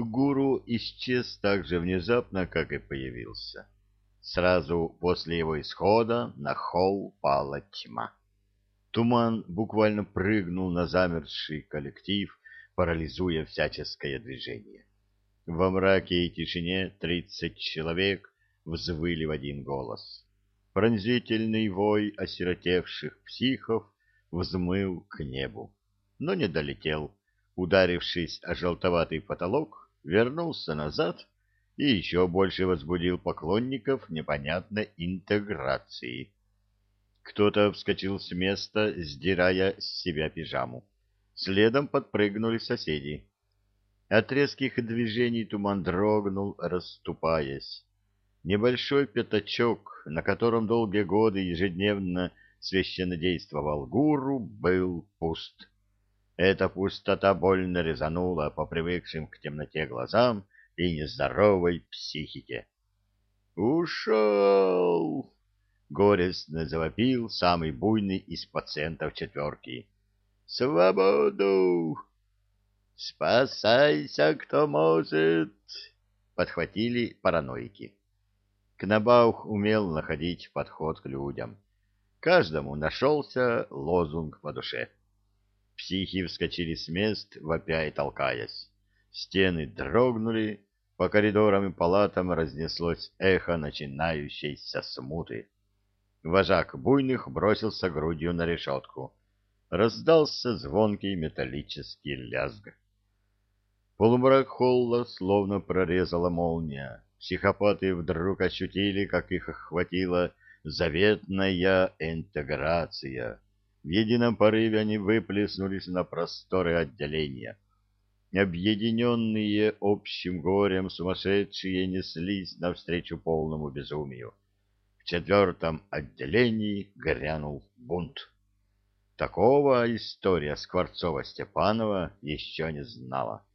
Гуру исчез так же внезапно, как и появился. Сразу после его исхода на холл пала тьма. Туман буквально прыгнул на замерзший коллектив, парализуя всяческое движение. Во мраке и тишине тридцать человек взвыли в один голос. Пронзительный вой осиротевших психов взмыл к небу, но не долетел, ударившись о желтоватый потолок, вернулся назад и еще больше возбудил поклонников непонятной интеграции. Кто-то вскочил с места, сдирая с себя пижаму. Следом подпрыгнули соседи. От резких движений туман дрогнул, расступаясь. Небольшой пятачок, на котором долгие годы ежедневно священнодействовал гуру, был пуст. Эта пустота больно резанула по привыкшим к темноте глазам и нездоровой психике. «Ушел!» — горестно завопил самый буйный из пациентов четверки. «Свободу!» «Спасайся, кто может!» — подхватили параноики. Кнабаух умел находить подход к людям. Каждому нашелся лозунг по душе. Психи вскочили с мест, вопя и толкаясь. Стены дрогнули, по коридорам и палатам разнеслось эхо начинающейся смуты. Вожак буйных бросился грудью на решетку. Раздался звонкий металлический лязг. Полумрак холла словно прорезала молния. Психопаты вдруг ощутили, как их охватила заветная интеграция. В едином порыве они выплеснулись на просторы отделения — Объединенные общим горем сумасшедшие неслись навстречу полному безумию. В четвертом отделении грянул бунт. Такого история Скворцова-Степанова еще не знала.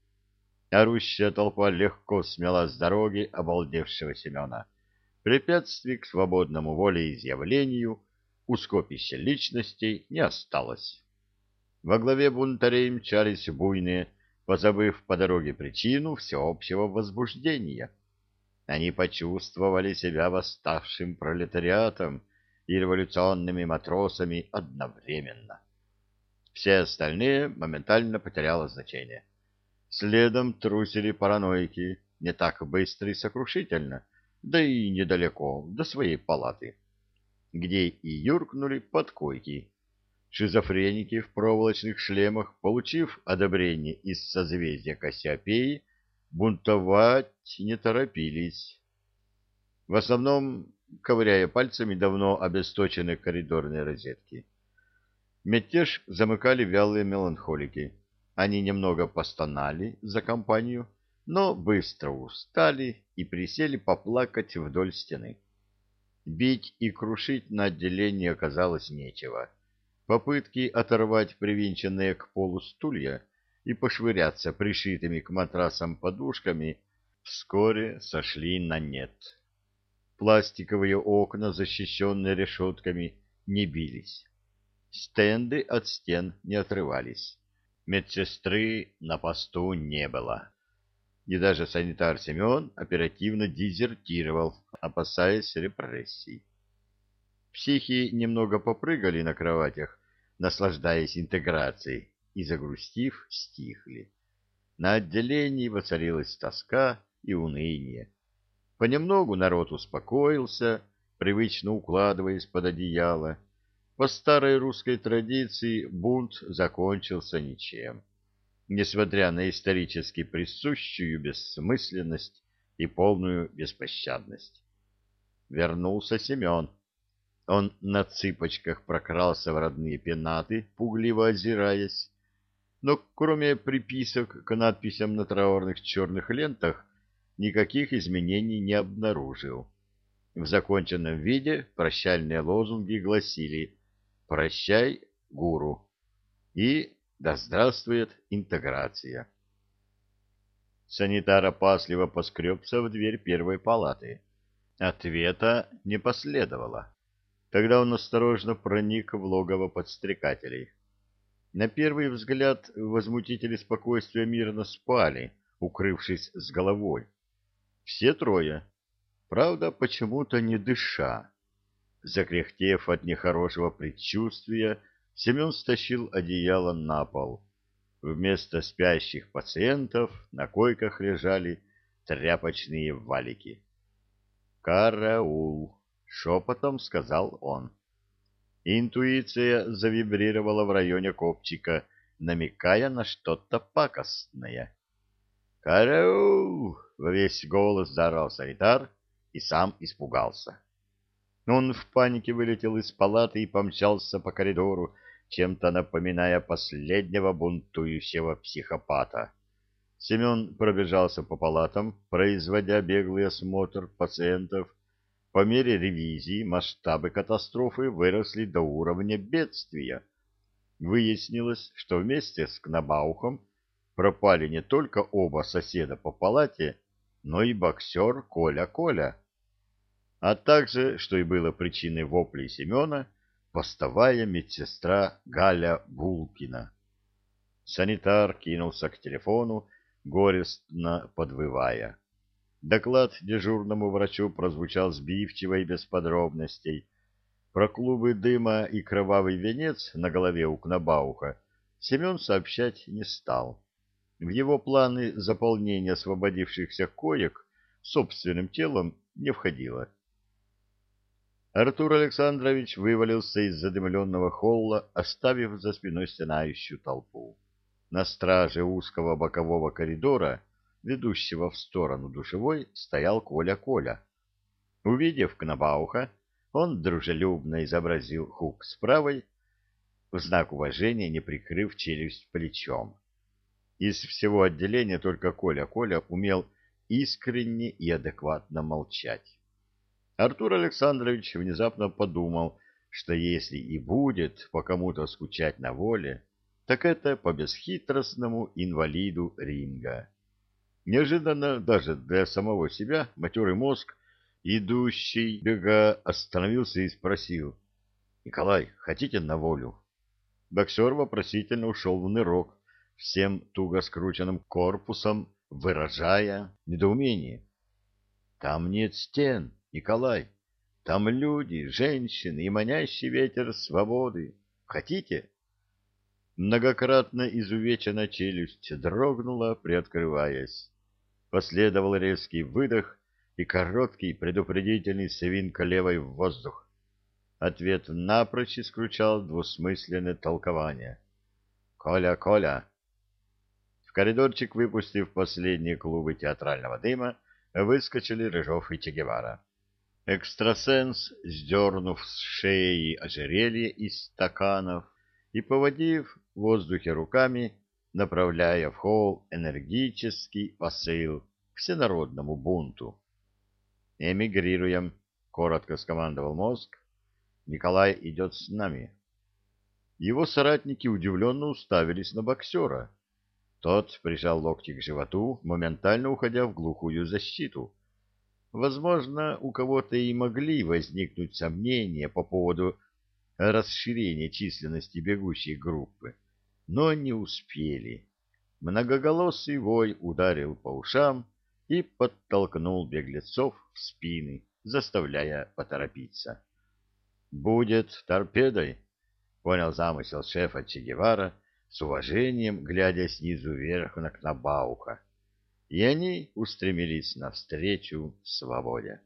Орущая толпа легко смела с дороги обалдевшего Семена. Препятствий к свободному волеизъявлению у скопища личностей не осталось. Во главе бунтарей мчались буйные, позабыв по дороге причину всеобщего возбуждения. Они почувствовали себя восставшим пролетариатом и революционными матросами одновременно. Все остальные моментально потеряло значение. Следом трусили параноики, не так быстро и сокрушительно, да и недалеко, до своей палаты, где и юркнули под койки Шизофреники в проволочных шлемах, получив одобрение из созвездия Кассиопеи, бунтовать не торопились. В основном ковыряя пальцами давно обесточенные коридорные розетки. Мятеж замыкали вялые меланхолики. Они немного постонали за компанию, но быстро устали и присели поплакать вдоль стены. Бить и крушить на отделении оказалось нечего. Попытки оторвать привинченные к полу стулья и пошвыряться пришитыми к матрасам подушками вскоре сошли на нет. Пластиковые окна, защищенные решетками, не бились. Стенды от стен не отрывались. Медсестры на посту не было. И даже санитар Семен оперативно дезертировал, опасаясь репрессий. Психи немного попрыгали на кроватях, наслаждаясь интеграцией, и, загрустив, стихли. На отделении воцарилась тоска и уныние. Понемногу народ успокоился, привычно укладываясь под одеяло. По старой русской традиции бунт закончился ничем, несмотря на исторически присущую бессмысленность и полную беспощадность. Вернулся Семен он на цыпочках прокрался в родные пенаты, пугливо озираясь, но кроме приписок к надписям на траурных черных лентах никаких изменений не обнаружил. В законченном виде прощальные лозунги гласили «Прощай, гуру» и «Да здравствует интеграция». Санитар опасливо поскребся в дверь первой палаты. Ответа не последовало. Тогда он осторожно проник в логово подстрекателей. На первый взгляд возмутители спокойствия мирно спали, укрывшись с головой. Все трое. Правда, почему-то не дыша. Закряхтев от нехорошего предчувствия, Семен стащил одеяло на пол. Вместо спящих пациентов на койках лежали тряпочные валики. «Караул!» — шепотом сказал он. Интуиция завибрировала в районе копчика, намекая на что-то пакостное. «Караул!» — во весь голос заорал санитар и сам испугался. Он в панике вылетел из палаты и помчался по коридору, чем-то напоминая последнего бунтующего психопата. Семен пробежался по палатам, производя беглый осмотр пациентов. По мере ревизии масштабы катастрофы выросли до уровня бедствия. Выяснилось, что вместе с Кнабаухом пропали не только оба соседа по палате, но и боксер Коля-Коля а также, что и было причиной воплей Семена, постовая медсестра Галя Булкина. Санитар кинулся к телефону, горестно подвывая. Доклад дежурному врачу прозвучал сбивчиво и без подробностей. Про клубы дыма и кровавый венец на голове у Кнабауха Семен сообщать не стал. В его планы заполнения освободившихся коек собственным телом не входило. Артур Александрович вывалился из задымленного холла, оставив за спиной стенающую толпу. На страже узкого бокового коридора, ведущего в сторону душевой, стоял Коля-Коля. Увидев Кнабауха, он дружелюбно изобразил хук с правой, в знак уважения не прикрыв челюсть плечом. Из всего отделения только Коля-Коля умел искренне и адекватно молчать. Артур Александрович внезапно подумал, что если и будет по кому-то скучать на воле, так это по бесхитростному инвалиду ринга. Неожиданно даже для самого себя матерый мозг, идущий бега, остановился и спросил. — Николай, хотите на волю? Боксер вопросительно ушел в нырок, всем туго скрученным корпусом, выражая недоумение. — Там нет стен, Николай, там люди, женщины и манящий ветер свободы. Хотите? Многократно изувечена челюсть дрогнула, приоткрываясь. Последовал резкий выдох и короткий предупредительный свинка левой в воздух. Ответ напрочь исключал двусмысленное толкование. «Коля, Коля!» В коридорчик, выпустив последние клубы театрального дыма, выскочили Рыжов и Чегевара. Экстрасенс, сдернув с шеи ожерелье из стаканов и поводив в воздухе руками, направляя в холл энергический посыл к всенародному бунту. «Эмигрируем», — коротко скомандовал мозг. «Николай идет с нами». Его соратники удивленно уставились на боксера. Тот прижал локти к животу, моментально уходя в глухую защиту — Возможно, у кого-то и могли возникнуть сомнения по поводу расширения численности бегущей группы, но не успели. Многоголосый вой ударил по ушам и подтолкнул беглецов в спины, заставляя поторопиться. «Будет торпедой», — понял замысел шефа Че с уважением глядя снизу вверх на Кнабауха и они устремились навстречу свободе.